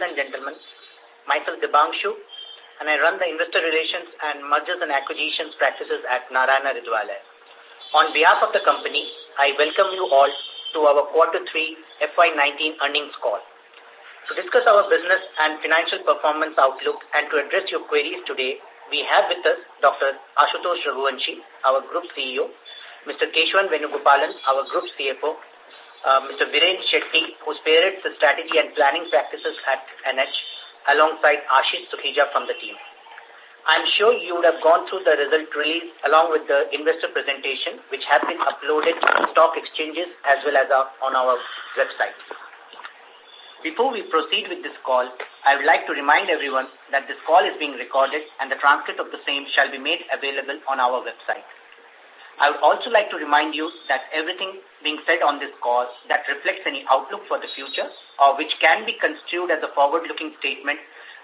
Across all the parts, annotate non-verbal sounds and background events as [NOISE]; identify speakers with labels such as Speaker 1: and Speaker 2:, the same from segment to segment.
Speaker 1: ladies and gentlemen. Myself Dibangshu, and I run the investor relations and mergers and acquisitions practices at Narayana Hrudayalaya. On behalf of the company, I welcome you all to our quarter 3 FY19 earnings call. To discuss our business and financial performance outlook and to address your queries today, we have with us Dr. Ashutosh Raghuvanshi, our Group CEO, Mr. Keshwan Venugopalan, our Group CFO, uh, Mr. Viren Shetty, who spearheads the strategy and planning practices at NH, alongside Ashish Sukhija from the team. I'm sure you would have gone through the result release along with the investor presentation, which has been uploaded to stock exchanges as well as uh, on our website. Before we proceed with this call, I would like to remind everyone that this call is being recorded and the transcript of the same shall be made available on our website. I would also like to remind you that everything being said on this call that reflects any outlook for the future or which can be construed as a forward-looking statement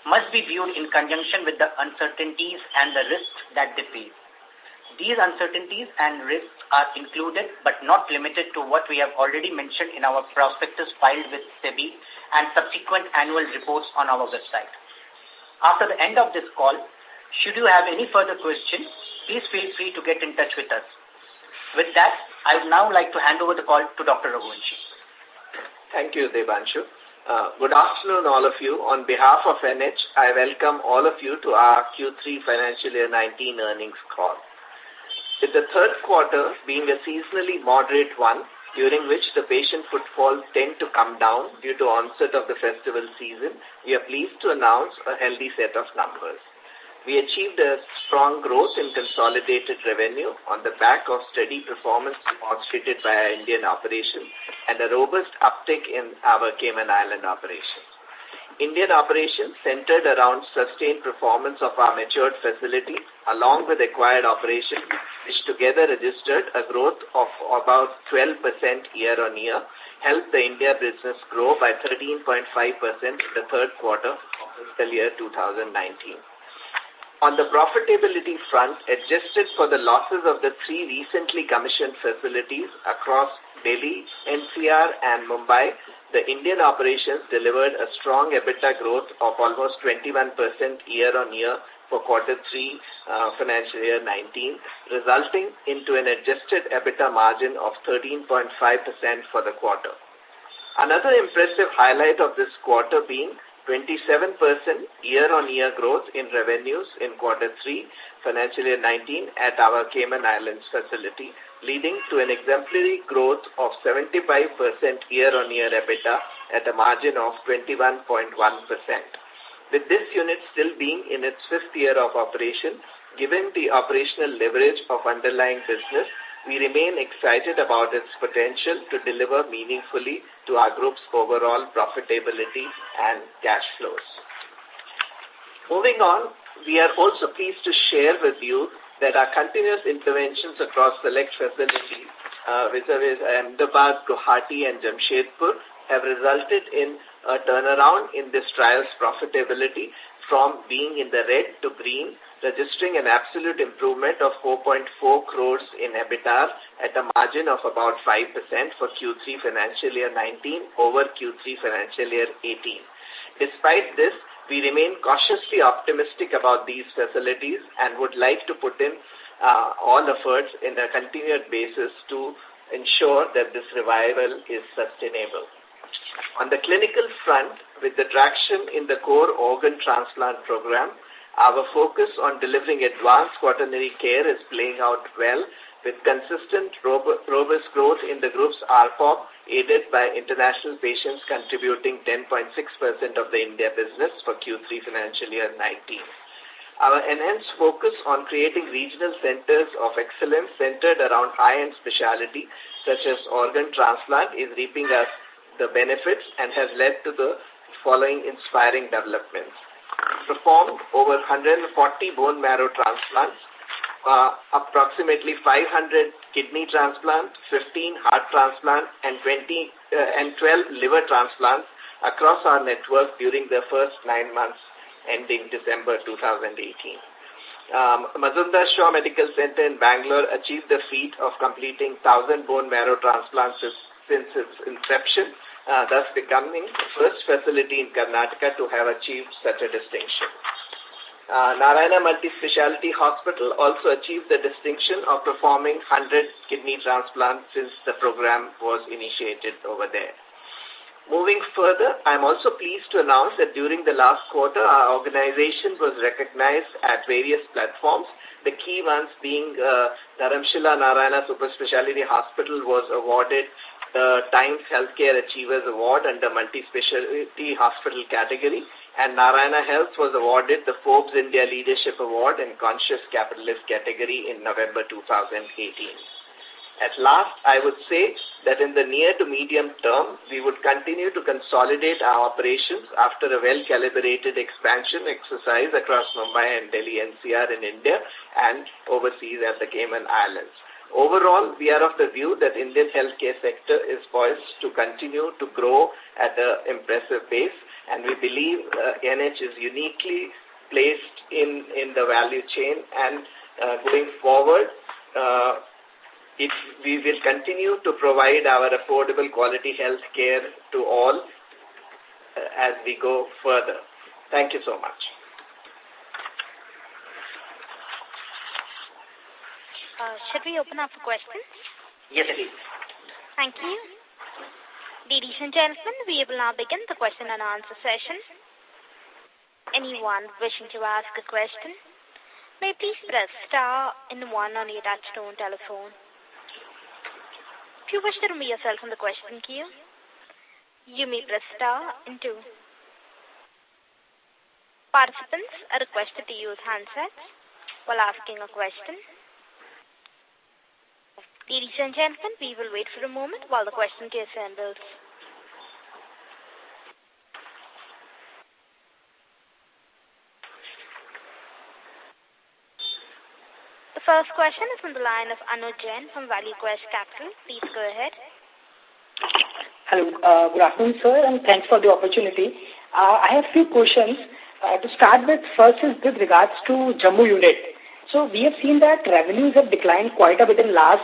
Speaker 1: must be viewed in conjunction with the uncertainties and the risks that they face. These uncertainties and risks are included but not limited to what we have already mentioned in our prospectus filed with SEBI and subsequent annual reports on our website. After the end of this call, should you have any further questions, please feel free to get in touch with us. With that, I would now like to hand over
Speaker 2: the call to Dr. Raghuvanshi. Thank you, Devanshu. Uh, good afternoon, all of you. On behalf of NH, I welcome all of you to our Q3 financial year 19 earnings call. With the third quarter being a seasonally moderate one, during which the patient footfalls tend to come down due to onset of the festival season, we are pleased to announce a healthy set of numbers we achieved a strong growth in consolidated revenue on the back of steady performance demonstrated by our Indian operation and a robust uptick in our Cayman Island operations. Indian operations centered around sustained performance of our matured facilities along with acquired operations, which together registered a growth of about 12% year-on-year, helped the India business grow by 13.5% in the third quarter of fiscal year 2019. On the profitability front, adjusted for the losses of the three recently commissioned facilities across Delhi, NCR and Mumbai, the Indian operations delivered a strong EBITDA growth of almost 21% year-on-year for quarter 3 uh, financial year 19, resulting into an adjusted EBITDA margin of 13.5% for the quarter. Another impressive highlight of this quarter being 27% year-on-year growth in revenues in quarter 3, financial year 19 at our Cayman Islands facility, leading to an exemplary growth of 75% year-on-year EBITDA at a margin of 21.1%. With this unit still being in its fifth year of operation, given the operational leverage of underlying business, we remain excited about its potential to deliver meaningfully to our group's overall profitability and cash flows. Moving on, we are also pleased to share with you that our continuous interventions across select facilities, uh, vis-a-vis Ahmedabad, Guwahati and Jamshedpur, have resulted in a turnaround in this trial's profitability from being in the red to green registering an absolute improvement of 4.4 crores in EBITDA at a margin of about 5% for Q3 financial year 19 over Q3 financial year 18. Despite this, we remain cautiously optimistic about these facilities and would like to put in uh, all efforts in a continued basis to ensure that this revival is sustainable. On the clinical front, with the traction in the core organ transplant program, our focus on delivering advanced quaternary care is playing out well with consistent robust growth in the group's ARPOB aided by international patients contributing 10.6% of the India business for Q3 financial year 19. Our enhanced focus on creating regional centers of excellence centered around high-end specialty such as organ transplant is reaping us the benefits and has led to the following inspiring developments performed over 140 bone marrow transplants, uh, approximately 500 kidney transplants, 15 heart transplants, and 20 uh, and 12 liver transplants across our network during the first nine months ending December 2018. Um, Mazumdar Shaw Medical Center in Bangalore achieved the feat of completing 1,000 bone marrow transplants since its inception uh, thus becoming the first facility in Karnataka to have achieved such a distinction. Uh, Narayana Multispeciality Hospital also achieved the distinction of performing 100 kidney transplants since the program was initiated over there. Moving further, I'm also pleased to announce that during the last quarter, our organization was recognized at various platforms, the key ones being uh, Dharamshila Narayana Super Speciality Hospital was awarded the Times Healthcare Achievers Award under multi-specialty hospital category, and Narayana Health was awarded the Forbes India Leadership Award in Conscious Capitalist category in November 2018. At last, I would say that in the near to medium term, we would continue to consolidate our operations after a well-calibrated expansion exercise across Mumbai and Delhi NCR in India and overseas at the Cayman Islands. Overall, we are of the view that Indian healthcare sector is poised to continue to grow at an impressive pace and we believe uh, NH is uniquely placed in, in the value chain and uh, going forward, uh, we will continue to provide our affordable quality healthcare to all uh, as we go further. Thank you so much.
Speaker 3: Uh, should we open up for questions? Yes, please. Thank you. Ladies and gentlemen, we will now begin the question and answer session. Anyone wishing to ask a question may please press star and one on your touchstone telephone. If you wish to remove yourself from the question queue, you may press star and two. Participants are requested to use handsets while asking a question. Ladies and gentlemen, we will wait for a moment while the question queue assembles. The first question is from the line of Anuj Jain from ValueQuest Capital. Please go ahead.
Speaker 4: Hello. Uh, good afternoon, sir, and thanks for the opportunity. Uh, I have few questions. Uh, to start with, first is with regards to Jammu unit. So we have seen that revenues have declined quite a bit in last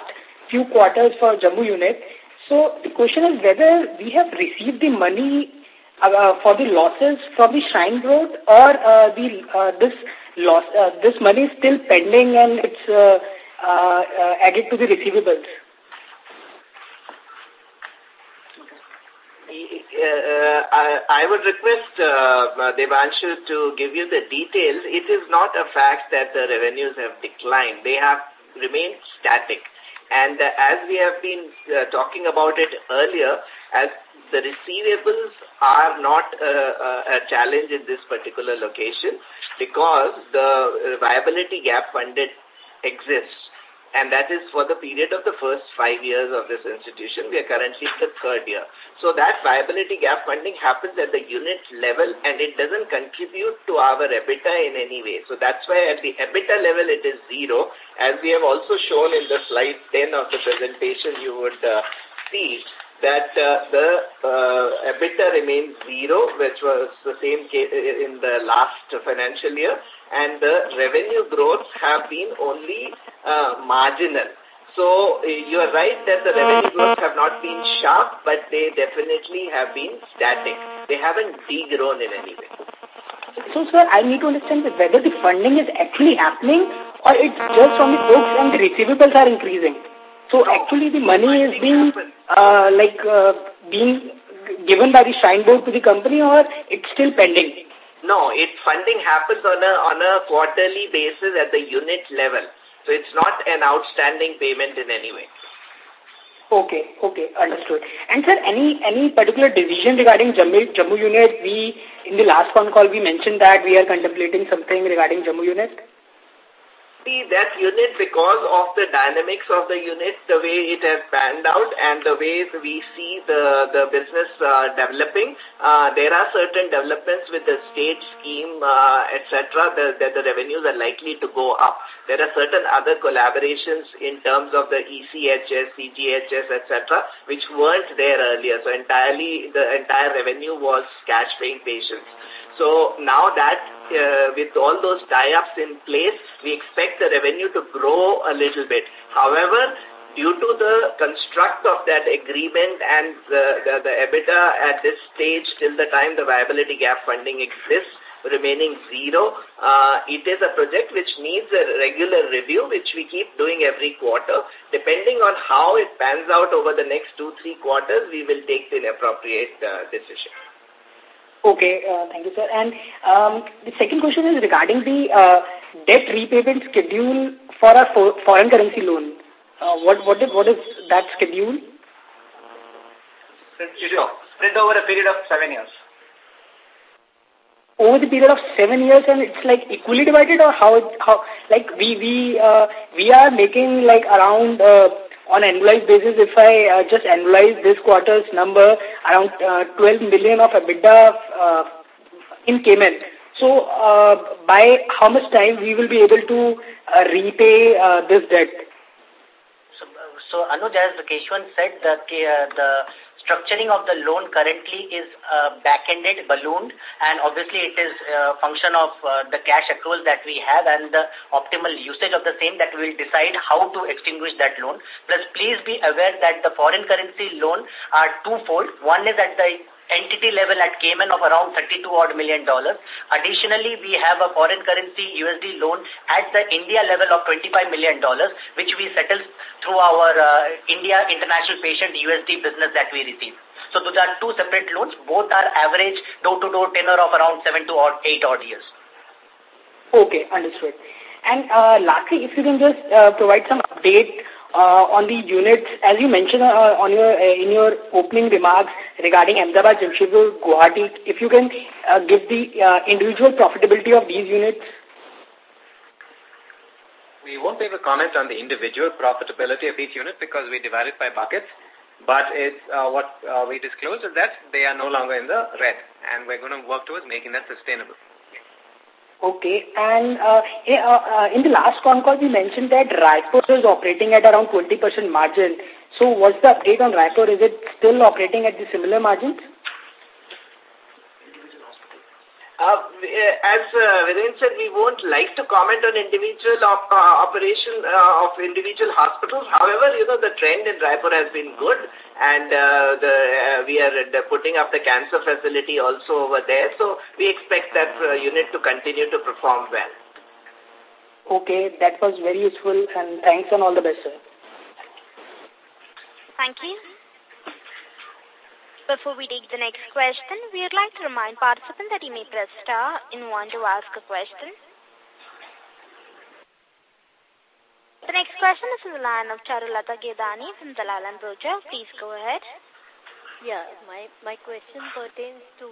Speaker 4: few quarters for Jammu unit. So the question is whether we have received the money uh, uh for the losses from the Shrine Board or uh, the uh, this loss uh, this money is still pending and it's uh, uh, uh added to the receivables.
Speaker 2: Eh, eh, uh, I, I would request uh, uh, Devanshu to give you the details. It is not a fact that the revenues have declined. They have remained static. And uh, as we have been uh, talking about it earlier, as the receivables are not uh, a challenge in this particular location because the viability gap funded exists and that is for the period of the first five years of this institution. We are currently in the third year. So that viability gap funding happens at the unit level and it doesn't contribute to our EBITDA in any way. So that's why at the EBITDA level it is zero. As we have also shown in the slide 10 of the presentation, you would uh, see that uh, the uh, EBITDA remains zero, which was the same in the last financial year, and the revenue growth have been only uh, marginal. So uh, you are right that the revenue mm-hmm. growth have not been sharp, but they definitely have been static. They haven't degrown in any way.
Speaker 4: So, sir, I need to understand whether the funding is actually happening or it's just from the books and the receivables are increasing. So, no, actually, the money is being, uh, like, uh, being given by the Shrine Board to the company or it's still pending?
Speaker 2: No, it funding happens on a, on a quarterly basis at the unit level. So it's not an outstanding payment in any way.
Speaker 4: Okay, okay, understood. And sir, any any particular decision regarding Jammu, Jammu unit? We in the last phone call we mentioned that we are contemplating something regarding Jammu unit
Speaker 2: see that unit because of the dynamics of the unit, the way it has panned out and the way we see the, the business uh, developing. Uh, there are certain developments with the state scheme, uh, etc., that the revenues are likely to go up. There are certain other collaborations in terms of the ECHS, CGHS, etc., which weren't there earlier. So entirely, the entire revenue was cash paying patients. So now that uh, with all those tie-ups in place, we expect the revenue to grow a little bit. However, due to the construct of that agreement and the, the, the EBITDA at this stage till the time the viability gap funding exists, remaining zero. Uh, it is a project which needs a regular review, which we keep doing every quarter. Depending on how it pans out over the next two, three quarters, we will take the appropriate uh, decision.
Speaker 4: Okay, uh, thank you, sir. And um, the second question is regarding the uh, debt repayment schedule for our foreign currency loan. Uh, what what is, what is that schedule?
Speaker 2: Spread over a period of seven years.
Speaker 4: Over the period of seven years, and it's like equally divided, or how it, how like we we uh, we are making like around. Uh, on annualized basis, if I uh, just analyze this quarter's number, around uh, 12 million of EBITDA uh, in Cayman. So uh, by how much time we will be able to uh, repay uh, this debt?
Speaker 1: So, uh, so Anuj, as Keshwan said, that uh, the structuring of the loan currently is uh, back-ended, ballooned, and obviously it is a uh, function of uh, the cash accruals that we have and the optimal usage of the same that will decide how to extinguish that loan. Plus, please be aware that the foreign currency loan are twofold. One is at the entity level at Cayman of around 32 odd million dollars. Additionally, we have a foreign currency USD loan at the India level of 25 million dollars, which we settle through our uh, India international patient USD business that we receive. So those are two separate loans. Both are average door-to-door -door tenor of around 7 to odd, 8 odd years.
Speaker 4: Okay, understood. And uh, lastly, if you can just uh, provide some update uh, on the units, as you mentioned uh, on your uh, in your opening remarks regarding Ahmedabad, Jamshedpur, Guwahati, if you can give the individual profitability of these units?
Speaker 5: We won't be able to comment on the individual profitability of each unit because we divide it by buckets. But it's, uh, what uh, we disclosed is that they are no longer in the red, and we're going to work towards making that sustainable.
Speaker 4: Okay. And uh, eh, uh, uh, in the last call, we mentioned that Raipur is operating at around 20% margin. So what's the update on Raipur? Is it still operating at the similar margins?
Speaker 2: Uh, uh, as uh, Viren said, we won't like to comment on individual op uh, operation uh, of individual hospitals. However, you know, the trend in Raipur has been good and uh, the, uh, we are uh, putting up the cancer facility also over there. So we expect that uh, unit to continue to perform well.
Speaker 4: Okay, that was very useful and thanks and all the best, sir.
Speaker 2: Thank you.
Speaker 3: Before we take the next question, we would like to remind participants that you may press star in one to ask a question. The next question is from the line of Charulata Gaidhani from Dalal Broacha. Please go ahead. Yeah, my, my question pertains to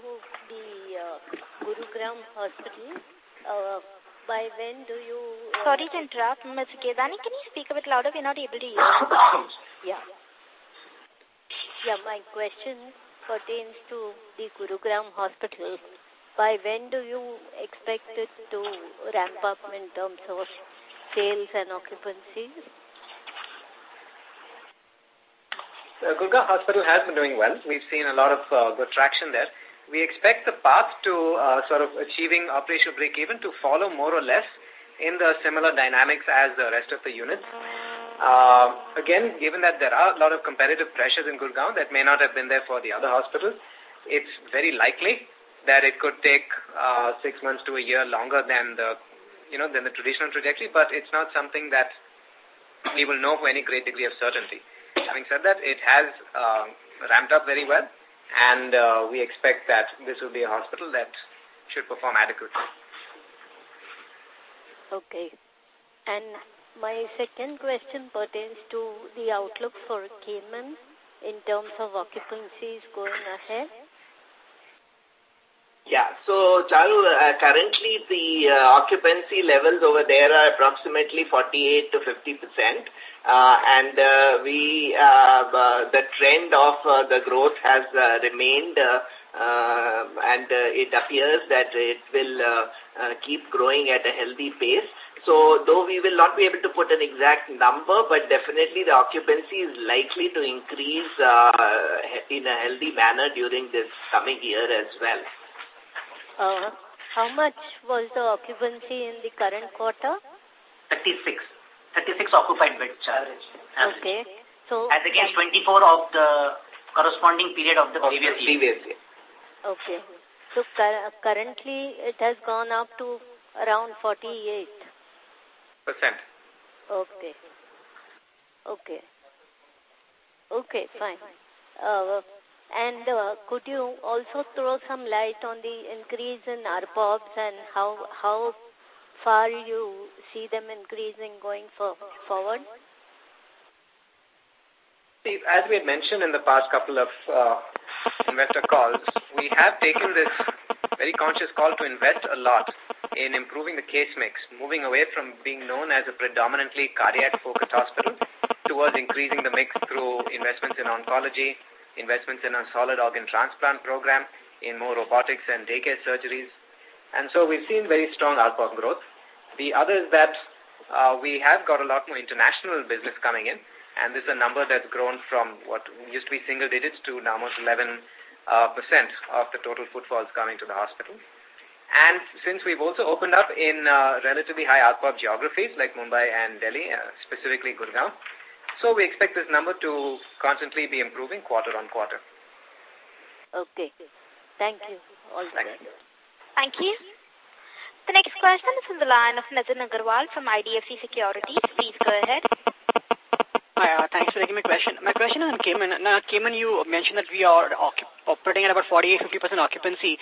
Speaker 3: the uh,
Speaker 6: Gurugram Hospital. Uh, by when do you...
Speaker 3: Uh, Sorry to interrupt, Ms. Gaidhani, can you speak a bit louder? We're not able to hear.
Speaker 6: [COUGHS] yeah. Yeah, my question pertains to the Gurugram hospital, by when do you expect it to ramp up in terms of sales and occupancies?
Speaker 5: The uh, Gurgaon hospital has been doing well. We've seen a lot of uh, good traction there. We expect the path to uh, sort of achieving operational break even to follow more or less in the similar dynamics as the rest of the units. Uh, again, given that there are a lot of competitive pressures in Gurgaon that may not have been there for the other hospitals, it's very likely that it could take uh, six months to a year longer than the, you know, than the traditional trajectory, but it's not something that we will know for any great degree of certainty. Having said that, it has uh, ramped up very well, and uh, we expect that this will be a hospital that should perform adequately. Okay.
Speaker 6: And my second question pertains to the outlook for Cayman in terms of occupancies going ahead. Yeah, so
Speaker 2: Charu, uh, currently the uh, occupancy levels over there are approximately 48 to 50 percent. Uh, and uh, we uh, uh, the trend of uh, the growth has uh, remained uh, uh, and uh, it appears that it will uh, uh, keep growing at a healthy pace. So though we will not be able to put an exact number, but definitely the occupancy is likely to increase uh, in a healthy manner during this coming year as well. Uh,
Speaker 6: how much was the occupancy in the current quarter?
Speaker 2: 36.
Speaker 1: 36 occupied beds. Average. Okay. So As against 24 of the corresponding period of the of previous, previous year.
Speaker 6: Okay. So currently it has gone up to around 48. Okay. Okay. Okay, fine. Uh, and uh, could you also throw some light on the increase in ARPOBs and how how far you see them increasing going for, forward?
Speaker 5: as we had mentioned in the past couple of uh, investor calls, we have taken this very conscious call to invest a lot in improving the case mix, moving away from being known as a predominantly cardiac-focused hospital towards increasing the mix through investments in oncology, investments in a solid organ transplant program, in more robotics and daycare surgeries. And so we've seen very strong ARPOB growth. The other is that uh, we have got a lot more international business coming in, and this is a number that's grown from what used to be single digits to now almost 11 uh, percent of the total footfalls coming to the hospital. And since we've also opened up in uh, relatively high ARPOB geographies like Mumbai and Delhi, uh, specifically Gurgaon, so we expect this number to constantly be improving quarter on quarter.
Speaker 6: Okay. Thank you.
Speaker 5: All Thank you.
Speaker 3: Thank you. The next question is from the line of Nazan Agarwal from IDFC Securities. Please go ahead.
Speaker 4: Hi, uh, thanks for taking my question. My question is on Cayman. Now, Cayman, you mentioned that we are operating at about 48-50% occupancy.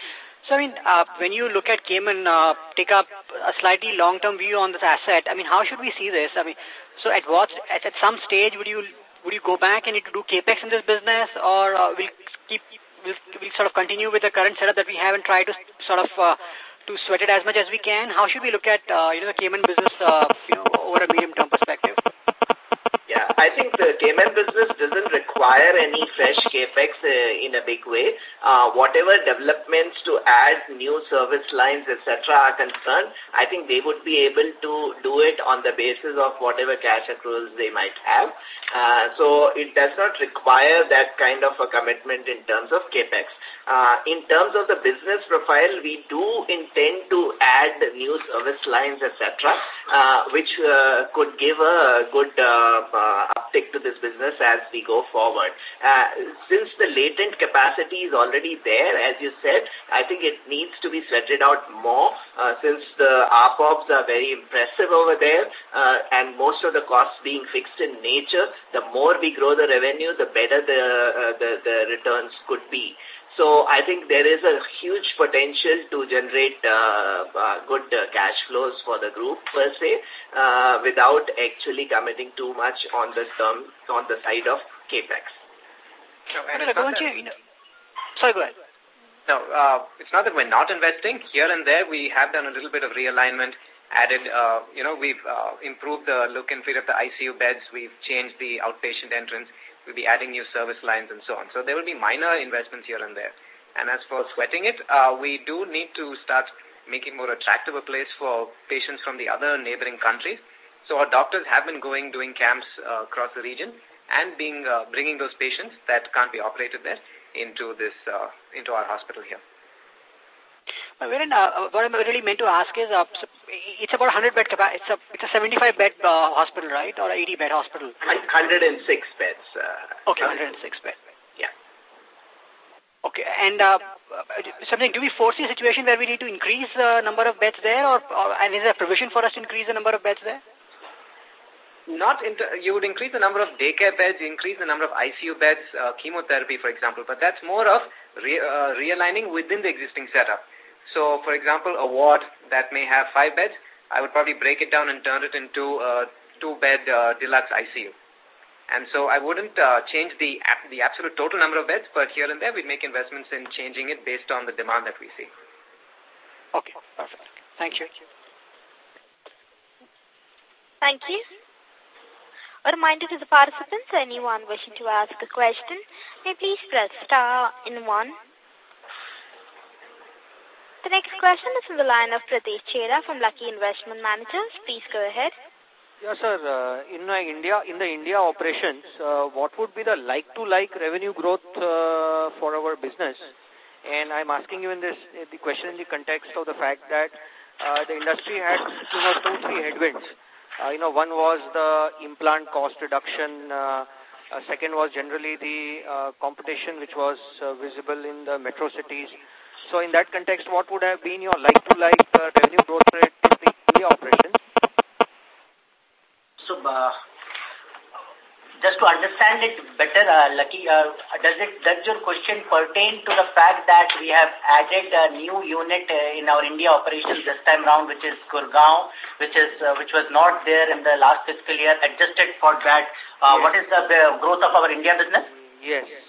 Speaker 4: So, I mean, uh, when you look at Cayman, uh, take up a slightly long-term view on this asset, I mean, how should we see this? I mean, so at what, at, at some stage, would you would you go back and need to do capex in this business, or uh, will keep will will sort of continue with the current setup that we have and try to sort of to sweat it as much as we can? How should we look at you know the Cayman business you know over a medium term
Speaker 1: perspective?
Speaker 2: Yeah, I think the Cayman business doesn't require any fresh capex uh, in a big way. Uh, whatever developments to add new service lines, etc., are concerned, I think they would be able to do it on the basis of whatever cash accruals they might have. Uh, so it does not require that kind of a commitment in terms of capex. Uh, in terms of the business profile, we do intend to add new service lines, etc., uh, which uh, could give a good uh, uptick to this business as we go forward. Uh, since the latent capacity is already there, as you said, I think it needs to be sweated out more uh, since the ARPOBs are very impressive over there uh, and most of the costs being fixed in nature. The more we grow the revenue, the better the, uh, the, the returns could be. So I think there is a huge potential to generate uh, uh, good uh, cash flows for the group per se uh, without actually committing too much on the term on the side of capex.
Speaker 4: No, you know,
Speaker 2: sorry, go ahead. No, uh, it's not that we're not investing. Here
Speaker 5: and there, we have done a little bit of realignment added, uh, you know, we've uh, improved the look and feel of the ICU beds. We've changed the outpatient entrance. We'll be adding new service lines and so on. So there will be minor investments here and there. And as for sweating it, uh, we do need to start making more attractive a place for patients from the other neighboring countries. So our doctors have been going, doing camps uh, across the region and being, uh, bringing those patients that can't be operated there into this, into our hospital here.
Speaker 4: Well, Viren, what I really meant to ask is, it's about 100 bed capacity. It's a, it's a 75 bed uh, hospital, right? Or 80 bed hospital? 106 beds. Uh, okay, 106 beds. Yeah. Okay, and uh, something, do we foresee a situation where we need to increase the number of beds there or, or and is there a provision for us to increase the number of beds there?
Speaker 5: Not you would increase the number of daycare beds, increase the number of ICU beds, uh, chemotherapy, for example, but that's more of re, uh, realigning within the existing setup. So, for example, a ward that may have five beds, I would probably break it down and turn it into a two-bed uh, deluxe ICU. And so I wouldn't uh, change the, the absolute total number of beds, but here and there we'd make investments in changing it based on the demand that we see. Okay, perfect. Thank you.
Speaker 3: Thank you. A reminder to the participants, anyone wishing to ask a question, may please press star in one. The next question is from the line of Pritesh Chheda from Lucky Investment Managers. Please go ahead.
Speaker 7: Yes, sir. Uh, in, uh, India, in the India operations, uh, what would be the like-to-like revenue growth uh, for our business? And I'm asking you in this the question in the context of the fact that the industry had you know, two, three headwinds. you know, one was the implant cost reduction. Uh, uh second was generally the competition which was visible in the metro cities. So in that context, what would have been your like-to-like -like, uh, revenue growth rate in the operation? operations?
Speaker 1: So uh, just to understand it better, uh, Lucky, uh, does, it, does your question pertain to the fact that we have added a new unit uh, in our India operations this time round, which is Gurgaon, which is uh, which was not there in the last fiscal year, adjusted for that? Yes. What is the growth of our India business? Yes. yes.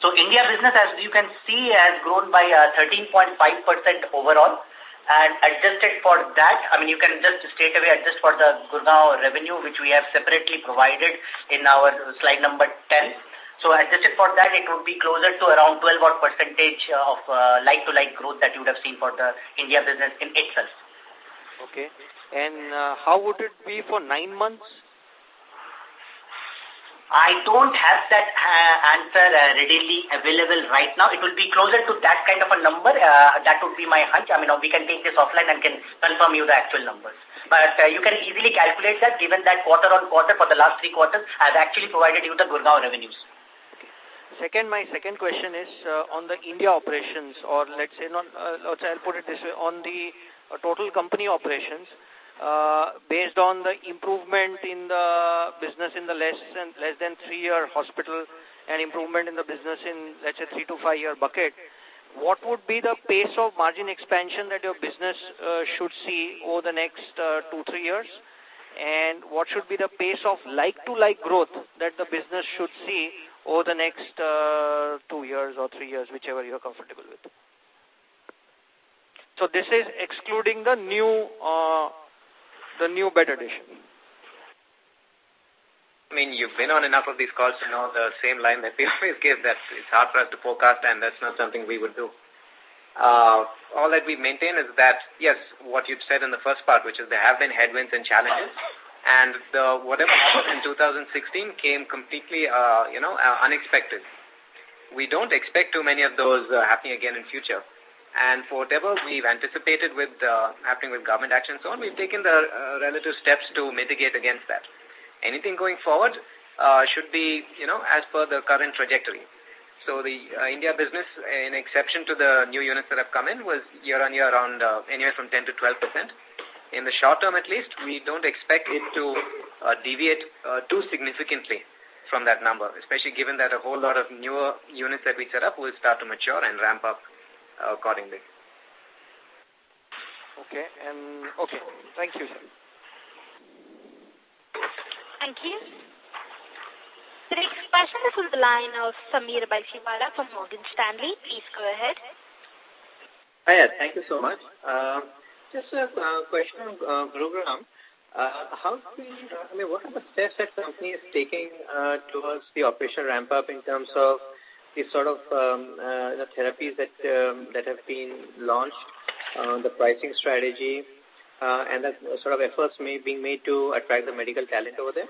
Speaker 1: So India business, as you can see, has grown by 13.5% uh, overall. And adjusted for that, I mean, you can just straight away adjust for the Gurgaon revenue, which we have separately provided in our slide number 10. So adjusted for that, it would be closer to around 12 odd percentage of like to like growth that you would have seen for the India business in itself. Okay. And
Speaker 7: uh, how would it be for nine months?
Speaker 1: I don't have that uh, answer uh, readily available right now. It will be closer to that kind of a number. Uh, that would be my hunch. I mean, we can take this offline and can confirm you the actual numbers. But you can easily calculate that given that quarter on quarter for the last three quarters I've actually provided you the Gurgaon revenues.
Speaker 7: Second, my second question is on the India operations, or let's say, let's, I'll put it this way, on the total company operations. Uh, based on the improvement in the business in the less than, less than three-year hospital and improvement in the business in, let's say, three to five-year bucket, what would be the pace of margin expansion that your business uh, should see over the next uh, two, three years? And what should be the pace of like-to-like growth that the business should see over the next two years or three years, whichever you're comfortable with? So this is excluding the new the new bed addition.
Speaker 5: I mean, you've been on enough of these calls to know the same line that we [LAUGHS] always give that it's hard for us to forecast and that's not something we would do. Uh, all that we maintain is that, yes, what you've said in the first part, which is there have been headwinds and challenges, and the, whatever in 2016 came completely, uh, you know, uh, unexpected. We don't expect too many of those uh, happening again in future. And for whatever we've anticipated with uh, happening with government action and so on, we've taken the uh, relative steps to mitigate against that. Anything going forward uh, should be, you know, as per the current trajectory. So the uh, India business, in exception to the new units that have come in, was year on year around uh, anywhere from 10 to 12 percent. In the short term, at least, we don't expect it to uh, deviate uh, too significantly from that number, especially given that a whole lot of newer units that we set up will start to mature and ramp up accordingly.
Speaker 7: Okay, and okay. Thank you, sir.
Speaker 3: Thank you. The next question is on the line of Samir Baisiwala from Morgan Stanley. Please go ahead.
Speaker 7: Hi, thank you so much. Uh, just a uh, question on uh, Uh, how we, I mean, what
Speaker 5: are the steps that company is taking uh, towards the operational ramp up in terms of the sort of um, uh, therapies that um, that have been launched, uh, the pricing strategy, uh, and the sort of efforts may being made to attract the medical talent over there?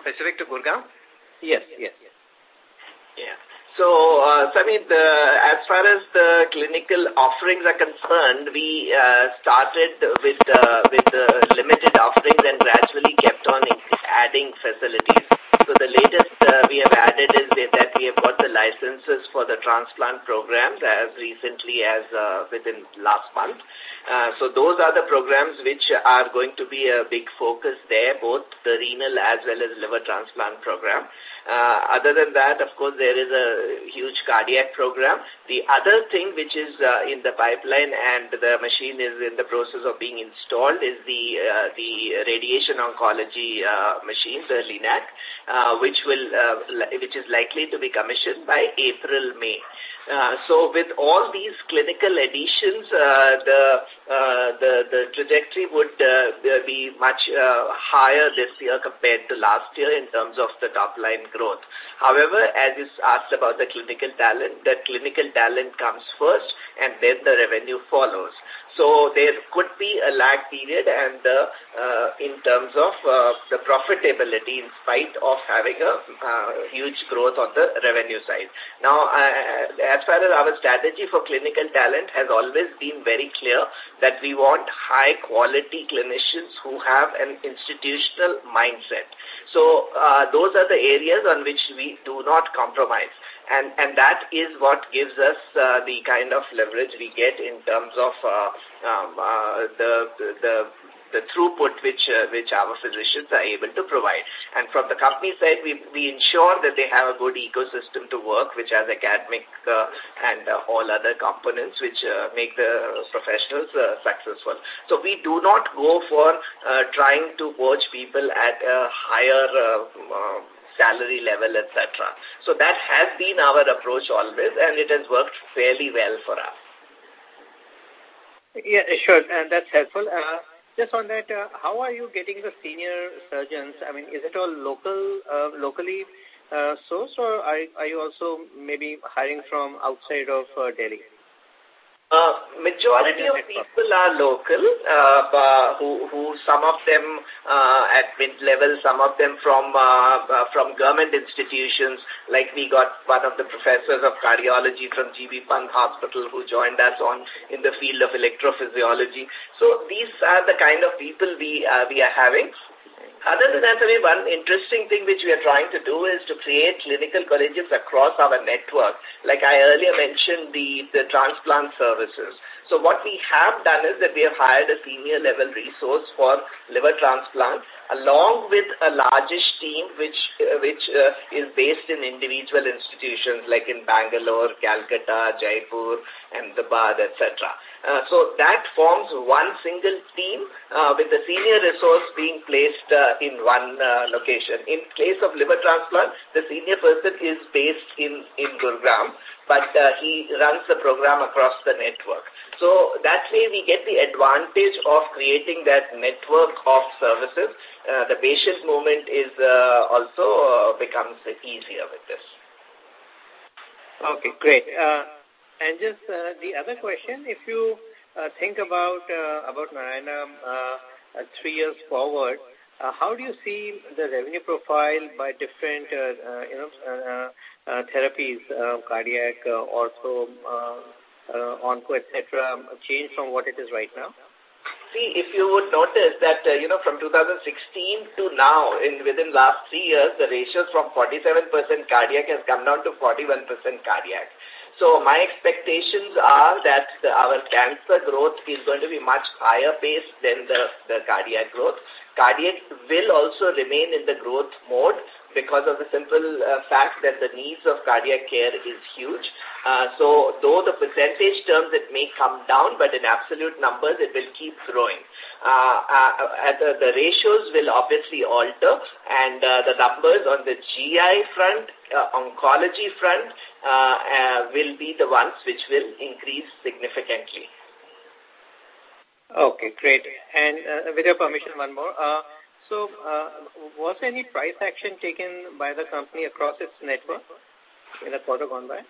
Speaker 5: Specific to Gurgaon? Yes, yes.
Speaker 2: Yeah. So, uh, I mean, as far as the clinical offerings are concerned, we uh, started with uh, with uh, limited offerings and gradually kept on adding facilities. So the latest uh, we have added is that we have got the licenses for the transplant programs as recently as uh, within last month. Uh, so those are the programs which are going to be a big focus there, both the renal as well as liver transplant program. Uh, other than that, of course, there is a huge cardiac program. The other thing which is uh, in the pipeline and the machine is in the process of being installed is the uh, the radiation oncology uh, machine, the LINAC, uh, which will uh, which is likely to be commissioned by April May. Uh, so with all these clinical additions, uh, the, uh, the, the trajectory would uh, be much uh, higher this year compared to last year in terms of the top line growth. However, as you asked about the clinical talent, the clinical talent comes first and then the revenue follows. So there could be a lag period and the, uh, uh, in terms of uh, the profitability in spite of having a uh, huge growth on the revenue side. Now, uh, as far as our strategy for clinical talent has always been very clear that we want high quality clinicians who have an institutional mindset. So those are the areas on which we do not compromise and, and that is what gives us uh, the kind of leverage we get in terms of uh, um, uh, the, the, the throughput which, uh, which our physicians are able to provide. And from the company side, we, we ensure that they have a good ecosystem to work, which has academic uh, and uh, all other components which uh, make the professionals uh, successful. So we do not go for uh, trying to poach people at a higher uh, uh salary level, etc. So that has been our approach always, and it has worked fairly well for us. Yeah,
Speaker 7: sure. and that's helpful. Uh, just on that, uh, how are you getting the senior surgeons? I mean, is it all local, uh, locally uh, sourced, or are, are you also maybe hiring from outside of uh, Delhi? Uh, majority of people
Speaker 2: are local, uh, uh, who, who some of them uh, at mid-level, some of them from uh, uh, from government institutions, like we got one of the professors of cardiology from GB Pant Hospital who joined us on in the field of electrophysiology. So these are the kind of people we, uh, we are having. Other than that, mean, one interesting thing which we are trying to do is to create clinical colleges across our network. Like I earlier mentioned, the, the transplant services. So what we have done is that we have hired a senior level resource for liver transplant along with a largish team which, uh, which uh, is based in individual institutions like in Bangalore, Calcutta, Jaipur, Ahmedabad, etc. Uh, so that forms one single team uh, with the senior resource being placed uh, in one uh, location. In case of liver transplant, the senior person is based in, in Gurgaon, but uh, he runs the program across the network. So that way we get the advantage of creating that network of services. the patient movement is also becomes easier with this.
Speaker 5: Okay, great.
Speaker 2: And just uh, the other question, if you uh, think
Speaker 7: about uh, about Narayana uh, uh, three years forward, uh, how do you see the revenue profile by different uh, uh, you know uh, uh, uh therapies, uh,
Speaker 2: cardiac, uh, ortho, uh, uh, onco, etc., change from what it is right now? See, if you would notice that, uh, you know, from 2016 to now, in within last three years, the ratios from 47% cardiac has come down to 41% cardiac. So my expectations are that the, our cancer growth is going to be much higher pace than the, the cardiac growth. Cardiac will also remain in the growth mode, because of the simple uh, fact that the needs of cardiac care is huge. Uh, so though the percentage terms it may come down, but in absolute numbers it will keep growing. Uh, uh, uh the, the, ratios will obviously alter and uh, the numbers on the GI front, oncology front will be the ones which will increase significantly.
Speaker 7: Okay, great.
Speaker 2: And with your permission, one more. So uh,
Speaker 5: was any price action taken by the company across its network in the quarter gone
Speaker 2: by?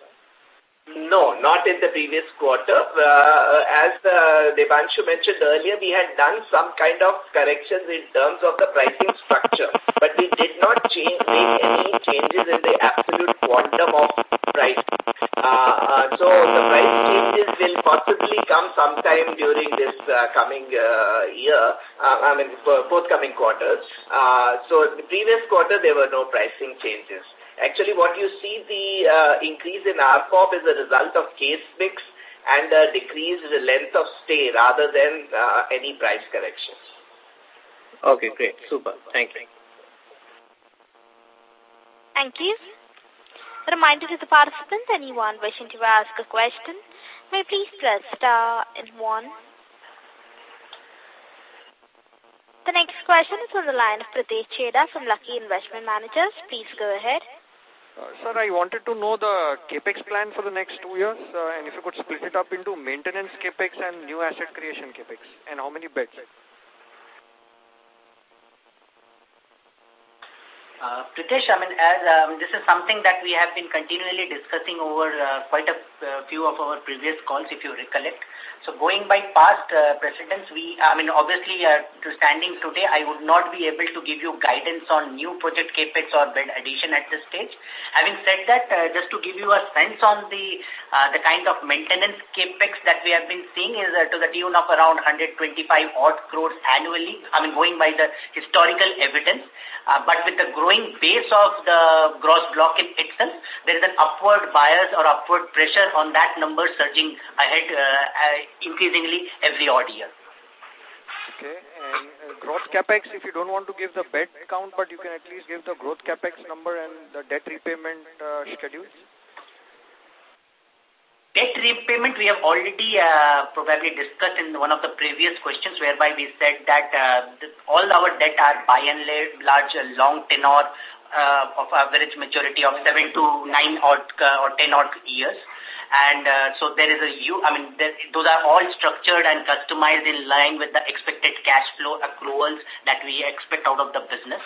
Speaker 7: No, not in
Speaker 2: the previous quarter. Uh, as uh, Devanshu mentioned earlier, we had done some kind of corrections in terms of the pricing structure, but we did not change make any changes in the absolute quantum of price. Uh, uh so the price changes will possibly come sometime during this uh, coming uh, year, I mean forthcoming quarters. so the previous quarter there were no pricing changes. Actually, what you see the uh, increase in ARPOB is a result of case mix and a decreased length of stay rather than uh, any price corrections.
Speaker 5: Okay, great. Super.
Speaker 2: Thank you.
Speaker 3: Thank you. A reminder to the participants, anyone wishing to ask a question, may please press star and one. The next question is on the line of Pritesh Chheda from Lucky Investment Managers. Please go ahead.
Speaker 7: Uh, sir, I wanted to know the capex plan for the next two years, uh, and if you could split it up into maintenance capex and new asset creation capex, and how many beds?
Speaker 1: Uh, Pritesh, I mean, um, this is something that we have been continually discussing over uh, quite a uh, few of our previous calls, if you recollect. So going by past uh, precedents, we, I mean, obviously, uh, to standing today, I would not be able to give you guidance on new project capex or bed addition at this stage. Having said that, uh, just to give you a sense on the uh, the kind of maintenance capex that we have been seeing is uh, to the tune of around 125 odd crores annually. I mean, going by the historical evidence, uh, but with the growing base of the gross block itself, there is an upward bias or upward pressure on that number surging ahead uh, uh, increasingly every odd
Speaker 7: year. Okay. And uh, growth capex, if you don't want to give the bed count, but you can at least give the growth capex number and the debt repayment uh,
Speaker 1: Debt repayment we have already uh, probably discussed in one of the previous questions whereby we said that uh, all our debt are by and large long tenor uh, of average maturity of 7 to 9 odd, or 10 odd years. And uh, so there is I mean, there, those are all structured and customized in line with the expected cash flow accruals that we expect out of the business.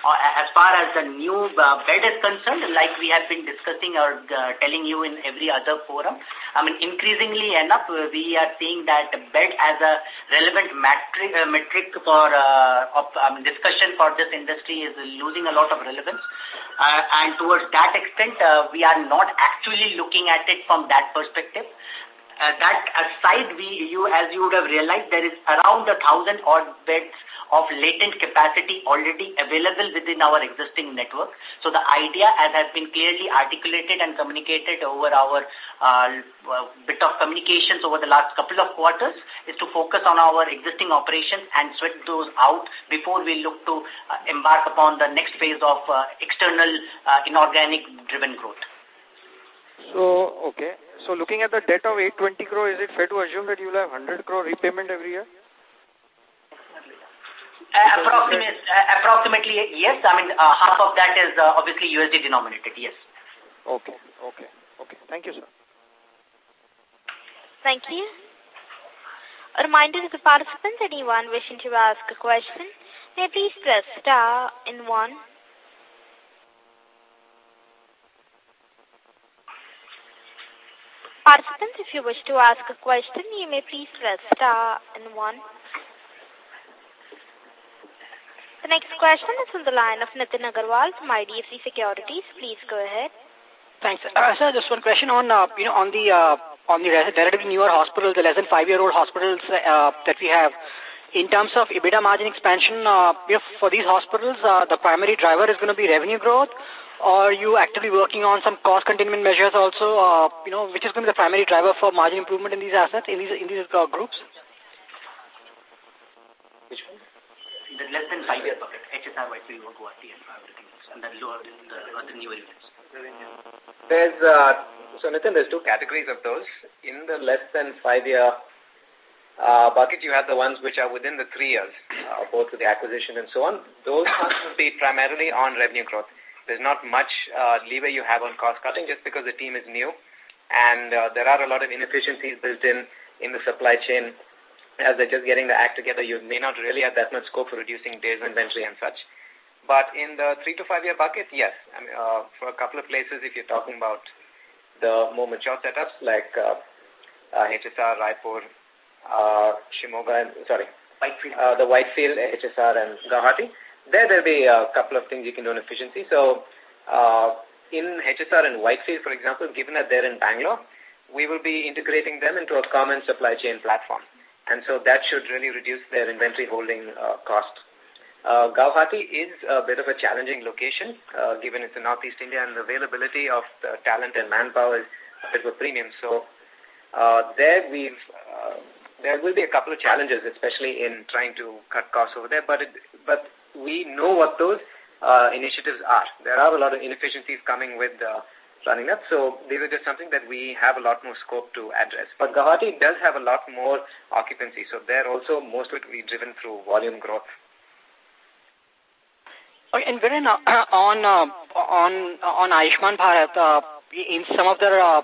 Speaker 1: Uh, as far as the new uh, bed is concerned, like we have been discussing or uh, telling you in every other forum, I mean, increasingly enough, we are seeing that bed as a relevant metric, metric for of, um, discussion for this industry is losing a lot of relevance. Uh, and towards that extent, uh, we are not actually looking at it from that perspective. Uh, that aside, we, you, as you would have realized, there is around a thousand odd beds of latent capacity already available within our existing network. So the idea, as has been clearly articulated and communicated over our uh, uh, bit of communications over the last couple of quarters, is to focus on our existing operations and sweat those out before we look to uh, embark upon the next phase of uh, external uh, inorganic driven growth.
Speaker 7: So, okay. So looking at the debt of 820 crore, is it fair to assume that you will have 100 crore repayment every year?
Speaker 1: Uh, uh, approximately, yes. I mean, uh, half of that is uh, obviously USD denominated, yes. Okay, okay, okay. Thank you, sir. Thank you. A reminder
Speaker 3: to the participants, anyone wishing to ask a question, may please press star in one. Participants, if you wish to ask a question, you may please press star and one next question is from the line of Nitin Agarwal from IDFC Securities. Please go ahead. Thanks. Uh, sir, just one
Speaker 4: question on, uh, you know, on the, uh, on the relatively newer hospitals, the less than five-year-old hospitals uh, that we have. In terms of EBITDA margin expansion, uh, you know, for these hospitals, uh, the primary driver is going to be revenue growth, or are you actively working on some cost containment measures also, uh, you know, which is going to be the primary driver for margin improvement in these assets, in these, in these uh, groups?
Speaker 7: Which one?
Speaker 1: the less than five year bucket, HSR, Guwahati, and and then lower uh, the newer units?
Speaker 7: There's, uh,
Speaker 5: so Nitin, there's two categories of those. In the less than five year uh, bucket, you have the ones which are within the three years, uh, both with the acquisition and so on. Those ones will be primarily on revenue growth. There's not much uh, leeway you have on cost cutting just because the team is new and uh, there are a lot of inefficiencies built in in the supply chain as they're just getting the act together, you may not really have that much scope for reducing days inventory and such. But in the three to five year bucket, yes. I mean, uh, for a couple of places, if you're talking about the more mature setups like uh, uh, HSR, Raipur, uh, Shimoga, and, sorry, Whitefield. Uh, the Whitefield, HSR, and Guwahati, there there'll be a couple of things you can do in efficiency. So uh, in HSR and Whitefield, for example, given that they're in Bangalore, we will be integrating them into a common supply chain platform. And so that should really reduce their inventory holding uh, cost. Uh, Gauhati is a bit of a challenging location, uh, given it's in Northeast India and the availability of the talent and manpower is a bit of a premium. So uh, there we've, uh, there will be a couple of challenges, especially in trying to cut costs over there, but, it, but we know what those uh, initiatives are. There are a lot of inefficiencies coming with uh, running up, So these are just something that we have a lot more scope to address. But Gahati does have a lot more occupancy, so they're also most of it will be driven through volume growth. Okay,
Speaker 4: and Viren, uh, [CLEARS THROAT] on, uh, on, on Aishman Bharat, uh, in some of the, uh,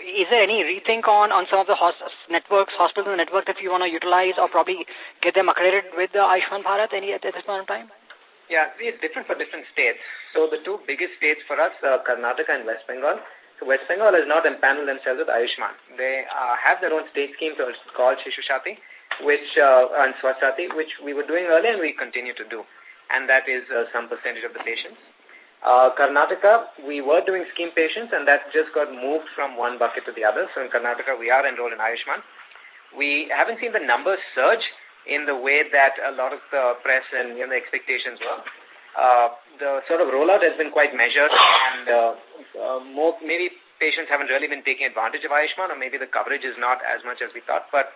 Speaker 4: is there any rethink on, on some of the hos networks, hospital network that you want to utilize or probably get them accredited with the Aishman Bharat any, at this point in time?
Speaker 5: Yeah, it's different for different states. So the two biggest states for us are Karnataka and West Bengal. So West Bengal is not empaneled themselves with Ayushman. They uh, have their own state scheme called Shishu Sathi which, uh, and Swasati, which we were doing earlier and we continue to do. And that is uh, some percentage of the patients. Uh, Karnataka, we were doing scheme patients and that just got moved from one bucket to the other. So in Karnataka, we are enrolled in Ayushman. We haven't seen the numbers surge, in the way that a lot of the press and you know, expectations were. Uh, the sort of rollout has been quite measured and uh, uh, more, maybe patients haven't really been taking advantage of Ayushman or maybe the coverage is not as much as we thought. But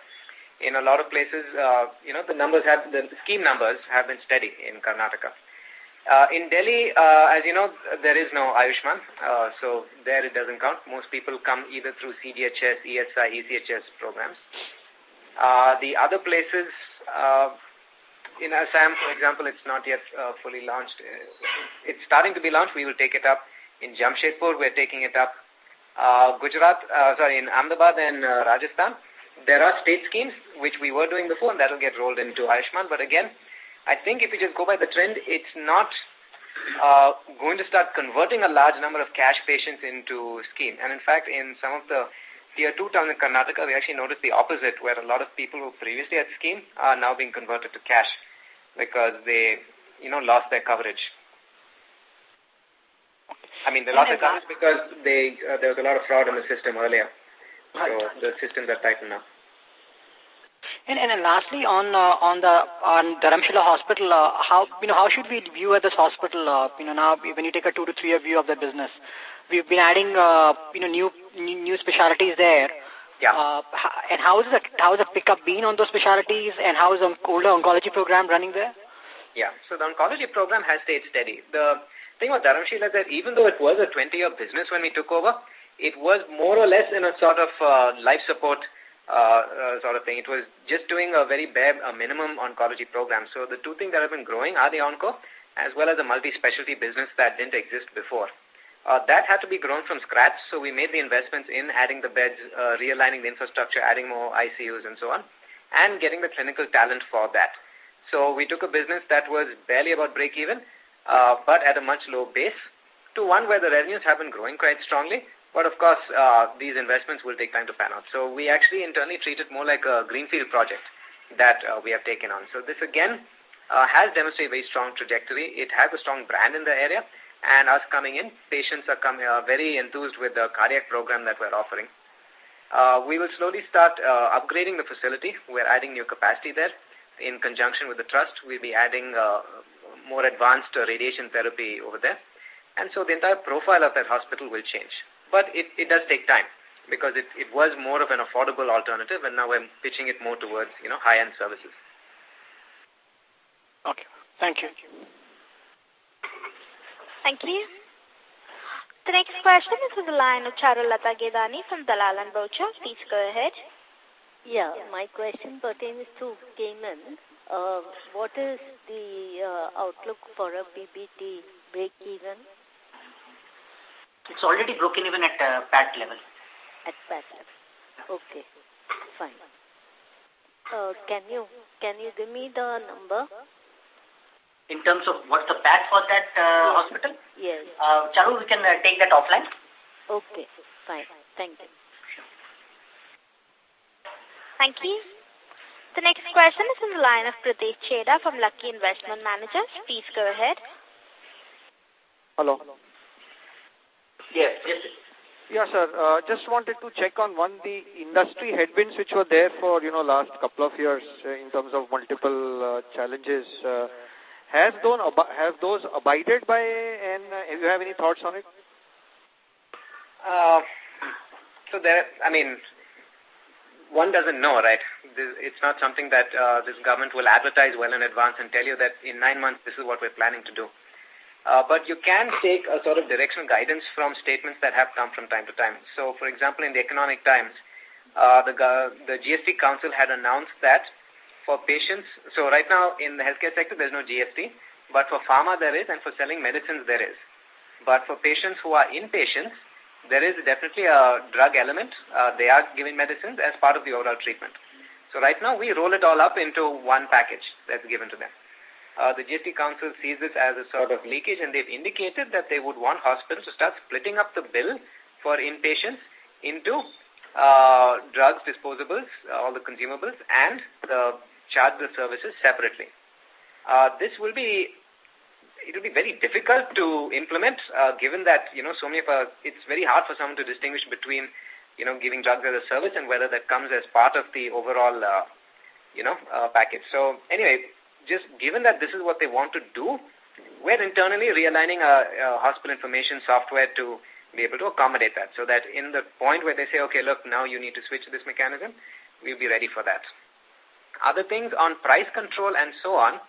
Speaker 5: in a lot of places, uh, you know, the numbers have, the scheme numbers have been steady in Karnataka. Uh, in Delhi, uh, as you know, there is no Ayushman, uh, so there it doesn't count. Most people come either through CGHS, ESI, ECHS programs. Uh, the other places, uh, in Assam, for example, it's not yet uh, fully launched. Uh, it's starting to be launched. We will take it up in Jamshedpur. We're taking it up uh, Gujarat, uh, sorry, in Ahmedabad and uh, Rajasthan. There are state schemes which we were doing before, and that will get rolled into Ayushman. But again, I think if you just go by the trend, it's not uh, going to start converting a large number of cash patients into scheme. And in fact, in some of the tier 2 town in Karnataka, we actually noticed the opposite, where a lot of people who previously had scheme are now being converted to cash because they, you know, lost their coverage. I mean, they lost their coverage because they, uh, there was a lot of fraud in the system earlier. So the systems are tightened now.
Speaker 4: And, and, lastly, on uh, on the on Dharamshila Hospital, uh, how you know how should we view at this hospital? Uh, you know now, when you take a two to three year view of the business, we've been adding uh, you know new new specialties there. Yeah. Uh, and how is the how is the pickup been on those specialties, and how is the older oncology program running there?
Speaker 5: Yeah. So the oncology program has stayed steady. The thing about Dharamshila is that even though it was a 20-year business when we took over, it was more or less in a sort of uh, life support uh, uh, sort of thing. It was just doing a very bare a minimum oncology program. So the two things that have been growing are the onco as well as the multi-specialty business that didn't exist before. Uh, that had to be grown from scratch, so we made the investments in adding the beds, uh, realigning the infrastructure, adding more ICUs and so on, and getting the clinical talent for that. So we took a business that was barely about break even, uh, but at a much lower base, to one where the revenues have been growing quite strongly. But of course, uh, these investments will take time to pan out. So we actually internally treat it more like a greenfield project that uh, we have taken on. So this again uh, has demonstrated very strong trajectory. It has a strong brand in the area and us coming in, patients are come, uh, very enthused with the cardiac program that we're offering. Uh, we will slowly start uh, upgrading the facility. We're adding new capacity there. In conjunction with the trust, we'll be adding uh, more advanced uh, radiation therapy over there. And so the entire profile of that hospital will change. But it, it does take time because it, it was more of an affordable alternative and now we're pitching it more towards, you know, high-end services. Okay. Thank you. Thank you.
Speaker 3: Thank you. The next question is from the line of Charulata Gaidhani from Dalal and Please go ahead.
Speaker 6: Yeah, my question pertains to Cayman. Uh, what is the uh, outlook for a BBT
Speaker 1: break-even? It's already broken even at uh, PAT level. At PAT level. Okay, fine. can
Speaker 6: you can you give me the number?
Speaker 1: in terms of what's the path for that uh, yes. hospital. Yes. Uh, Charu, we can uh, take that offline. Okay, fine.
Speaker 3: Thank you. Sure. Thank you. The next question is in the line of Pritesh Chheda from Lucky Investment Managers. Please go ahead.
Speaker 7: Hello. Yes, yes. Yeah, sir. Uh, just wanted to check on one, the industry headwinds which were there for, you know, last couple of years uh, in terms of multiple uh, challenges. Uh, has those, have those abided by, and uh, you have any thoughts on it? Uh,
Speaker 5: so there, I mean, one doesn't know, right? It's not something that uh, this government will advertise well in advance and tell you that in nine months this is what we're planning to do. Uh, but you can take a sort of directional guidance from statements that have come from time to time. So, for example, in the economic times, uh, the, the GST Council had announced that for patients, so right now in the healthcare sector, there's no GST, but for pharma there is, and for selling medicines there is. But for patients who are inpatients, there is definitely a drug element. Uh, they are given medicines as part of the overall treatment. So right now we roll it all up into one package that's given to them. Uh, the GST Council sees this as a sort of leakage and they've indicated that they would want hospitals to start splitting up the bill for inpatients into uh, drugs, disposables, uh, all the consumables and the charge the services separately. Uh, this will be it will be very difficult to implement uh, given that you know so many of our, it's very hard for someone to distinguish between you know giving drugs as a service and whether that comes as part of the overall uh, you know uh, package so anyway just given that this is what they want to do we're internally realigning our, our uh, hospital information software to be able to accommodate that so that in the point where they say okay look now you need to switch this mechanism we'll be ready for that other things on price control and so on,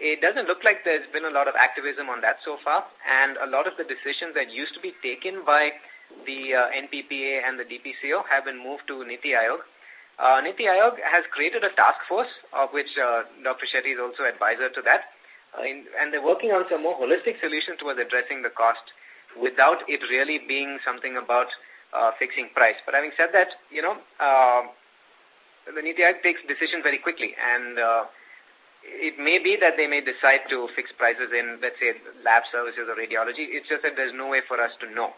Speaker 5: it doesn't look like there's been a lot of activism on that so far, and a lot of the decisions that used to be taken by the uh, NPPA and the DPCO have been moved to Niti Aayog. Uh, Niti Aayog has created a task force, of which uh, Dr. Shetty is also advisor to that, uh, in, and they're working on some more holistic solutions towards addressing the cost without it really being something about fixing price. But having said that, you know, the NITI takes decisions very quickly and uh, it may be that they may decide to fix prices in, let's say, lab services or radiology. It's just that there's no way for us to know.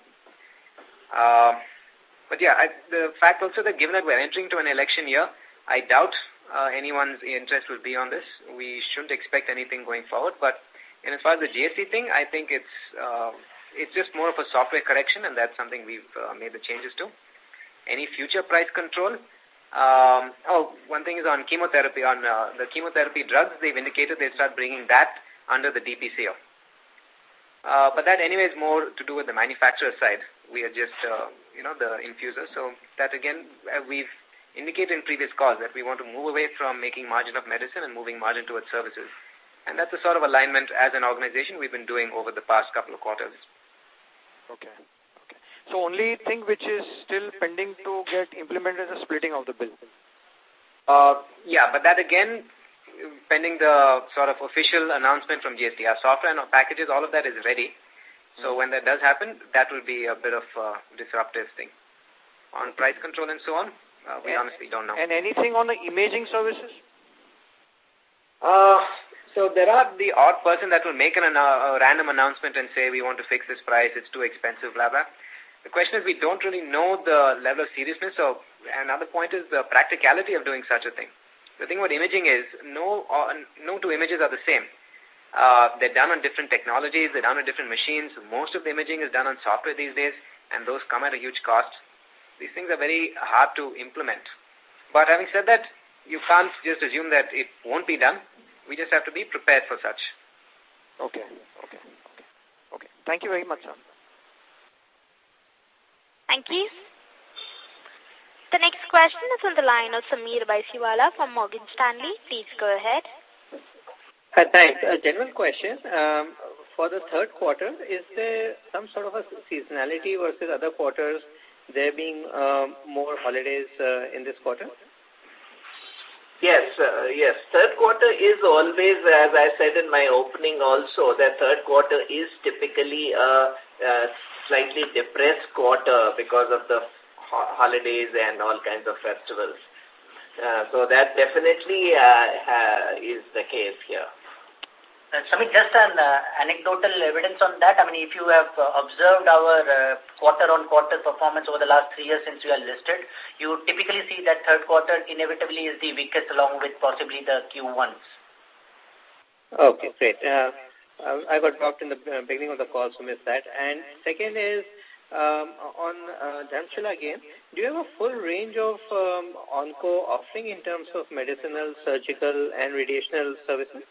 Speaker 5: Uh, but yeah, I, the fact also that given that we're entering to an election year, I doubt uh, anyone's interest will be on this. We shouldn't expect anything going forward. But and as far as the GST thing, I think it's it's just more of a software correction, and that's something we've made the changes to. Any future price control, um, oh, one thing is on chemotherapy, on uh, the chemotherapy drugs, they've indicated they start bringing that under the DPCO. Uh, but that anyway is more to do with the manufacturer side. We are just, uh, you know, the infuser. So that again, uh, we've indicated in previous calls that we want to move away from making margin of medicine and moving margin towards services. And that's the sort of alignment as an organization we've been doing over the past couple of quarters. Okay.
Speaker 7: So only thing which is still pending to get implemented is the splitting of the bill. Uh, yeah, but that again,
Speaker 5: pending the sort of official announcement from GST. Our software and our packages, all of that is ready. So hmm. when that does happen, that will be a bit of a disruptive thing. On price control and so on, uh, we and, honestly don't know. And
Speaker 7: anything on the imaging services?
Speaker 5: Uh, so there are the odd person that will make an, uh, a random announcement and say, we want to fix this price, it's too expensive, blah, blah. The question is we don't really know the level of seriousness So another point is the practicality of doing such a thing. The thing about imaging is no, uh, no two images are the same. Uh, they're done on different technologies, they're done on different machines. Most of the imaging is done on software these days, and those come at a huge cost. These things are very hard to implement. But having said that, you can't just assume that it won't be done. We just have to be prepared for such. Okay. Okay. Okay.
Speaker 7: okay. Thank you very much, sir.
Speaker 3: Thank you. The next question is on the line of Sameer Baisiwala from Morgan Stanley. Please
Speaker 5: go ahead.
Speaker 7: Hi, thanks. A general question. Um, for the third
Speaker 5: quarter, is there some sort of a seasonality versus other quarters, there being um, more holidays uh, in this quarter?
Speaker 2: Yes, uh, yes. Third quarter is always, as I said in my opening also, that third quarter is typically a uh, slightly depressed quarter because of the holidays and all kinds of festivals. Uh, so that definitely uh, uh is the case here. Uh, Shamik, just an uh, anecdotal evidence
Speaker 1: on that. I mean, if you have uh, observed our uh, quarter-on-quarter uh, -quarter performance over the last three years since we are listed, you typically see that third quarter inevitably is the weakest along with possibly the Q1s.
Speaker 4: Okay, great.
Speaker 5: Uh,
Speaker 1: uh, I got dropped in the uh, beginning
Speaker 5: of the call, so missed that. And second is um, on uh, again, do you have a full range of um, onco offering in terms of medicinal, surgical, and radiational services?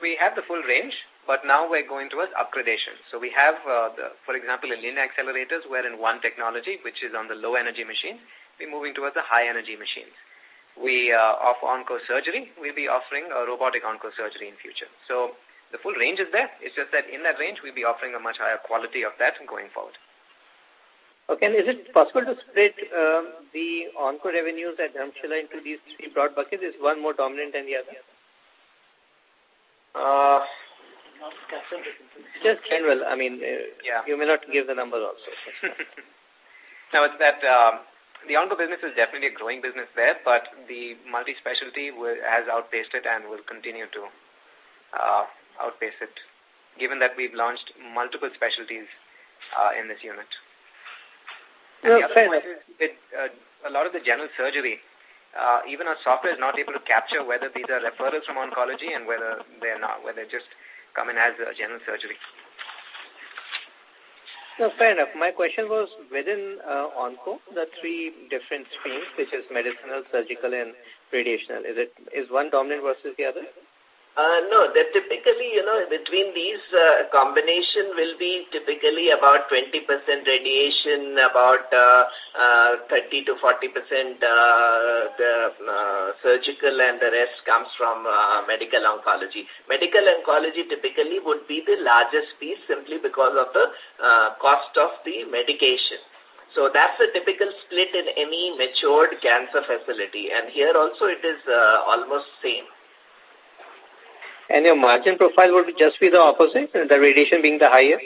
Speaker 5: We have the full range, but now we're going towards upgradation. So we have, uh, the, for example, in linear accelerators, we're in one technology, which is on the low energy machine. We're moving towards the high energy machines. We uh, offer onco surgery. We'll be offering a robotic onco surgery in future. So the full range is there. It's just that in that range, we'll be offering a much higher quality of that going forward.
Speaker 7: Okay, and is it possible to split um, the onco revenues at Dharamshila into these three broad buckets? Is one more dominant than the other? Uh, just general. I mean, uh, yeah. you may not give the numbers also. [LAUGHS]
Speaker 5: now, it's that um, the onco business is definitely a growing business there, but the multi-specialty has outpaced it and will continue to. Uh, outpace it, given that we've launched multiple specialties uh, in this unit. And no, the other point is uh, a lot of the general surgery, uh, even our software is not able to capture whether these are referrals from oncology and whether they're not, whether they just come in as general surgery. No, fair enough. My question was within
Speaker 2: ONCO, the three different streams, which is medicinal, surgical, and radiational. Is it is one dominant versus the other? Uh, no, the typically, you know, between these uh, combination will be typically about 20% radiation, about uh, uh 30 to 40% uh, the uh, surgical and the rest comes from medical oncology. Medical oncology typically would be the largest piece simply because of the cost of the medication. So that's a typical split in any matured cancer facility and here also it is almost same.
Speaker 7: And your margin profile would just be the opposite, the
Speaker 5: radiation being the highest?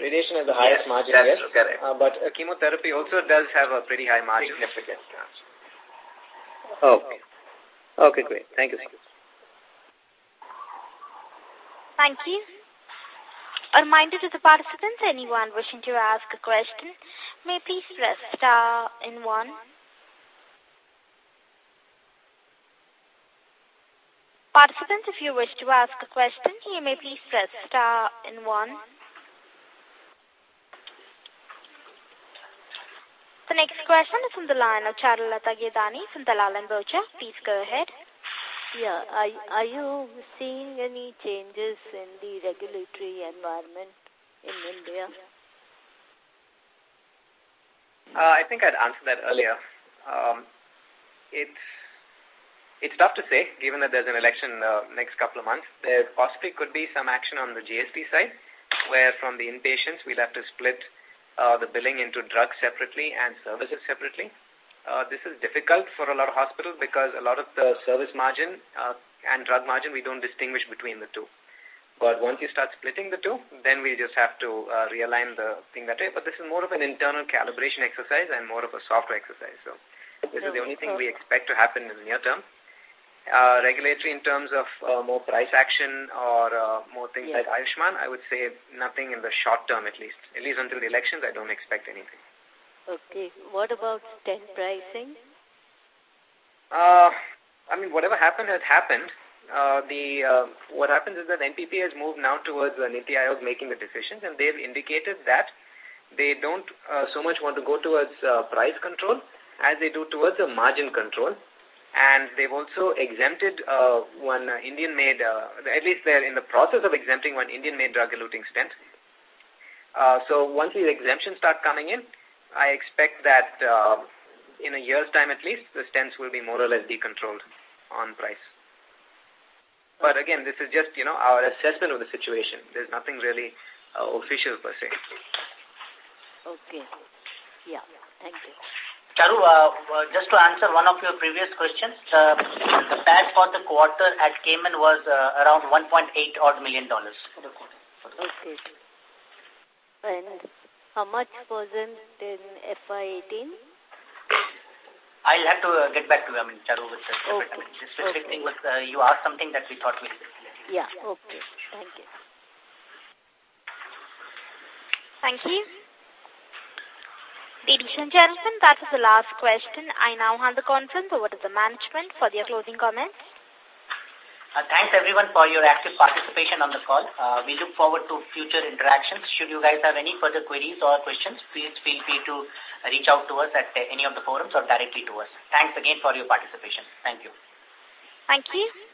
Speaker 5: Radiation is the highest yes, margin, yes. Correct. Uh, but uh, chemotherapy also does have a pretty high margin. Significant. Okay. Okay, great. Thank you.
Speaker 3: Thank you. A reminder to the participants, anyone wishing to ask a question, may please press star in one. Participants, if you wish to ask a question, you may please press star and one. The next question is from the line of Charulata Gaidhani from Dalal and Broacha. Please go ahead.
Speaker 6: Yeah, are, are you seeing any changes in the regulatory environment in India?
Speaker 5: Uh, I think I'd answered that earlier. Um, it's it's tough to say, given that there's an election uh, next couple of months. There possibly could be some action on the GST side, where from the inpatients, we'll have to split uh, the billing into drugs separately and services separately. Uh, this is difficult for a lot of hospitals because a lot of the service margin uh, and drug margin, we don't distinguish between the two. But once you start splitting the two, then we just have to realign the thing that way. But this is more of an internal calibration exercise and more of a software exercise. So
Speaker 7: this is the only thing we
Speaker 5: expect to happen in the near term uh, regulatory in terms of uh, more price action or uh, more things yes. like Ayushman, I would say nothing in the short term at least. At least until the elections, I don't expect anything. Okay. What about stent pricing? Uh, I mean, whatever happened has happened. Uh, the uh, What happens is that NPP has moved now towards uh, Niti of making the decisions and they've indicated that they don't uh, so much want to go towards uh, price control as they do towards a margin control and they've also exempted uh, one uh, Indian-made, uh, at least they're in the process of exempting one Indian-made drug-eluting stent. Uh, so once these exemptions start coming in, I expect that uh, in a year's time at least, the stents will be more or less decontrolled on price. But again, this is just, you know, our assessment of the situation. There's nothing really official per se.
Speaker 1: Okay. Yeah. Thank you. Charu, uh, uh, just to answer one of your previous questions, uh, the PAT for the quarter at Cayman was uh, around 1.8 odd million dollars for the quarter. Okay.
Speaker 6: And how much was in, in FY18?
Speaker 1: I'll have to uh, get back to you, I mean, Charu, with the okay. specific okay. thing was uh, you asked something that we thought we
Speaker 3: Yeah, okay. Thank you. Thank you. Ladies and gentlemen, that was the last question. I now hand the conference over to the management for their closing comments.
Speaker 1: Uh, thanks everyone for your active participation on the call. Uh, we look forward to future interactions. Should you guys have any further queries or questions, please feel free to reach out to us at uh, any of the forums or directly to us. Thanks again for your participation. Thank you.
Speaker 3: Thank you.